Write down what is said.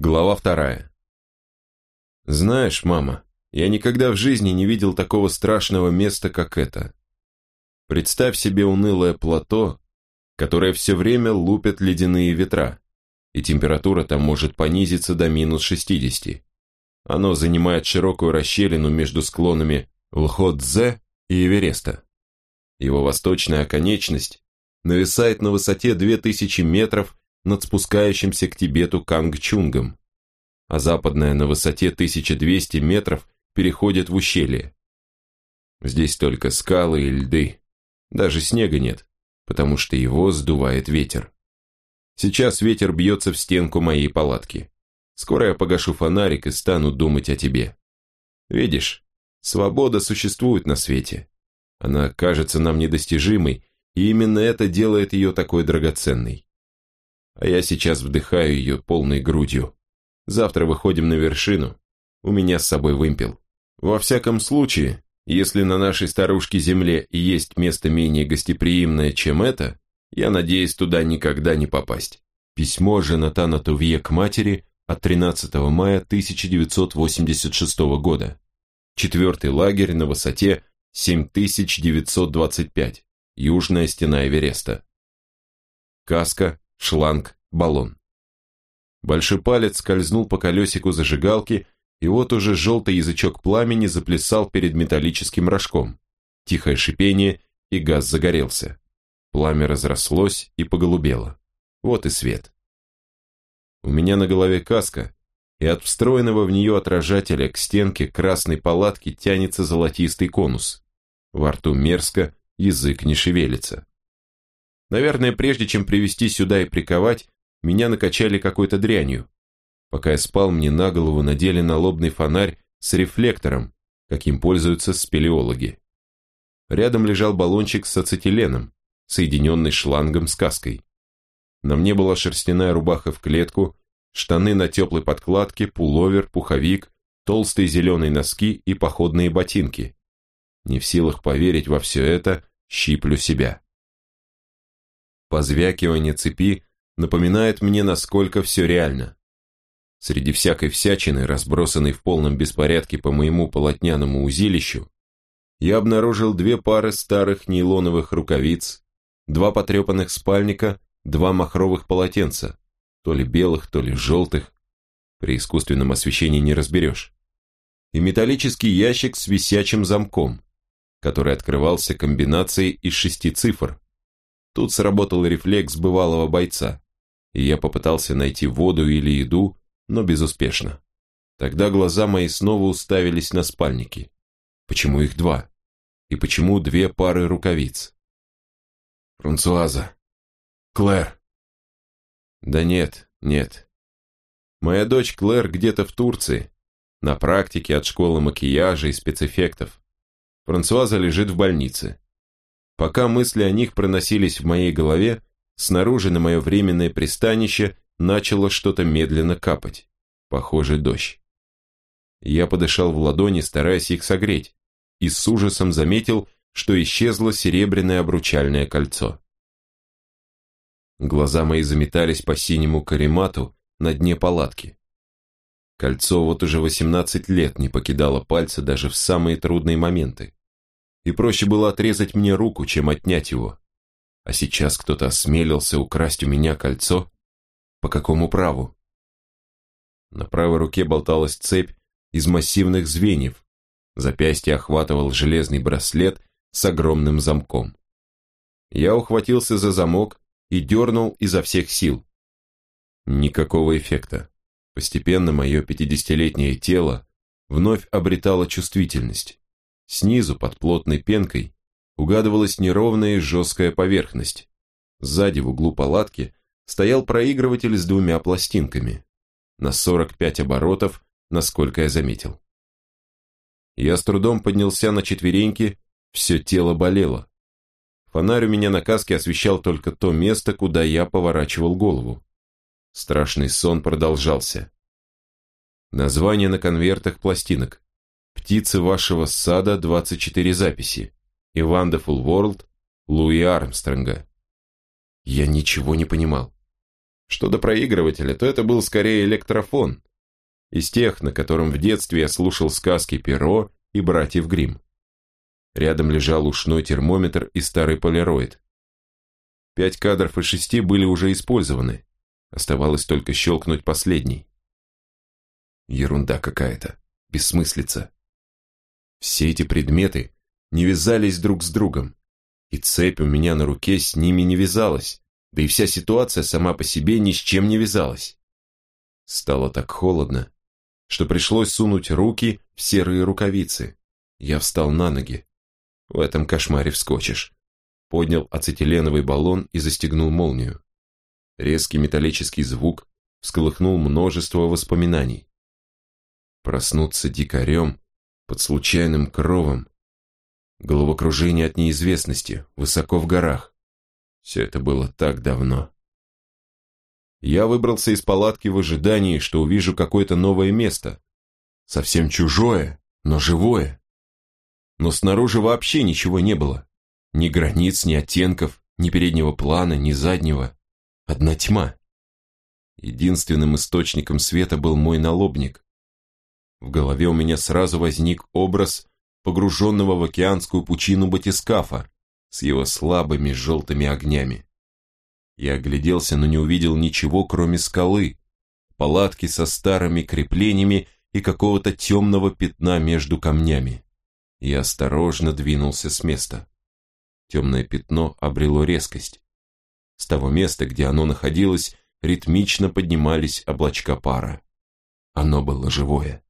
Глава вторая. Знаешь, мама, я никогда в жизни не видел такого страшного места, как это. Представь себе унылое плато, которое все время лупят ледяные ветра, и температура там может понизиться до минус 60. Оно занимает широкую расщелину между склонами Лхотзе и Эвереста. Его восточная оконечность нависает на высоте 2000 метров над спускающимся к Тибету Кангчунгом, а западная на высоте 1200 метров переходит в ущелье. Здесь только скалы и льды, даже снега нет, потому что его сдувает ветер. Сейчас ветер бьется в стенку моей палатки. Скоро я погашу фонарик и стану думать о тебе. Видишь, свобода существует на свете. Она кажется нам недостижимой, и именно это делает ее такой драгоценной. А я сейчас вдыхаю ее полной грудью. Завтра выходим на вершину. У меня с собой вымпел. Во всяком случае, если на нашей старушке Земле и есть место менее гостеприимное, чем это, я надеюсь туда никогда не попасть. Письмо Женатана Тувье к матери от 13 мая 1986 года. Четвертый лагерь на высоте 7925, южная стена Эвереста. Каска, шланг, баллон. Большой палец скользнул по колесику зажигалки, и вот уже желтый язычок пламени заплясал перед металлическим рожком. Тихое шипение, и газ загорелся. Пламя разрослось и поголубело. Вот и свет. У меня на голове каска, и от встроенного в нее отражателя к стенке красной палатки тянется золотистый конус. Во рту мерзко, язык не шевелится. Наверное, прежде чем привести сюда и приковать, меня накачали какой-то дрянью. Пока я спал, мне на голову надели налобный фонарь с рефлектором, каким пользуются спелеологи. Рядом лежал баллончик с ацетиленом, соединенный шлангом с каской. На мне была шерстяная рубаха в клетку, штаны на теплой подкладке, пуловер, пуховик, толстые зеленые носки и походные ботинки. Не в силах поверить во все это, щиплю себя. Позвякивание цепи напоминает мне, насколько все реально. Среди всякой всячины, разбросанной в полном беспорядке по моему полотняному узилищу, я обнаружил две пары старых нейлоновых рукавиц, два потрепанных спальника, два махровых полотенца, то ли белых, то ли желтых, при искусственном освещении не разберешь, и металлический ящик с висячим замком, который открывался комбинацией из шести цифр. Тут сработал рефлекс бывалого бойца и я попытался найти воду или еду, но безуспешно. Тогда глаза мои снова уставились на спальники. Почему их два? И почему две пары рукавиц? Франсуаза. Клэр. Да нет, нет. Моя дочь Клэр где-то в Турции, на практике от школы макияжа и спецэффектов. Франсуаза лежит в больнице. Пока мысли о них проносились в моей голове, Снаружи на мое временное пристанище начало что-то медленно капать. Похоже, дождь. Я подышал в ладони, стараясь их согреть, и с ужасом заметил, что исчезло серебряное обручальное кольцо. Глаза мои заметались по синему каремату на дне палатки. Кольцо вот уже 18 лет не покидало пальца даже в самые трудные моменты. И проще было отрезать мне руку, чем отнять его. А сейчас кто-то осмелился украсть у меня кольцо? По какому праву? На правой руке болталась цепь из массивных звеньев. Запястье охватывал железный браслет с огромным замком. Я ухватился за замок и дернул изо всех сил. Никакого эффекта. Постепенно мое пятидесятилетнее тело вновь обретало чувствительность. Снизу, под плотной пенкой, угадывалась неровная и жесткая поверхность. Сзади в углу палатки стоял проигрыватель с двумя пластинками. На 45 оборотов, насколько я заметил. Я с трудом поднялся на четвереньки, все тело болело. Фонарь у меня на каске освещал только то место, куда я поворачивал голову. Страшный сон продолжался. Название на конвертах пластинок. «Птицы вашего сада, 24 записи» и Wonderful World Луи Армстронга. Я ничего не понимал. Что до проигрывателя, то это был скорее электрофон. Из тех, на котором в детстве я слушал сказки Перо и братьев Гримм. Рядом лежал ушной термометр и старый полироид. Пять кадров из шести были уже использованы. Оставалось только щелкнуть последний. Ерунда какая-то, бессмыслица. Все эти предметы не вязались друг с другом, и цепь у меня на руке с ними не вязалась, да и вся ситуация сама по себе ни с чем не вязалась. Стало так холодно, что пришлось сунуть руки в серые рукавицы. Я встал на ноги. В этом кошмаре вскочишь. Поднял ацетиленовый баллон и застегнул молнию. Резкий металлический звук всколыхнул множество воспоминаний. Проснуться дикарем под случайным кровом. Головокружение от неизвестности, высоко в горах. Все это было так давно. Я выбрался из палатки в ожидании, что увижу какое-то новое место. Совсем чужое, но живое. Но снаружи вообще ничего не было. Ни границ, ни оттенков, ни переднего плана, ни заднего. Одна тьма. Единственным источником света был мой налобник. В голове у меня сразу возник образ погруженного в океанскую пучину батискафа с его слабыми желтыми огнями. Я огляделся, но не увидел ничего, кроме скалы, палатки со старыми креплениями и какого-то темного пятна между камнями. Я осторожно двинулся с места. Темное пятно обрело резкость. С того места, где оно находилось, ритмично поднимались облачка пара. Оно было живое.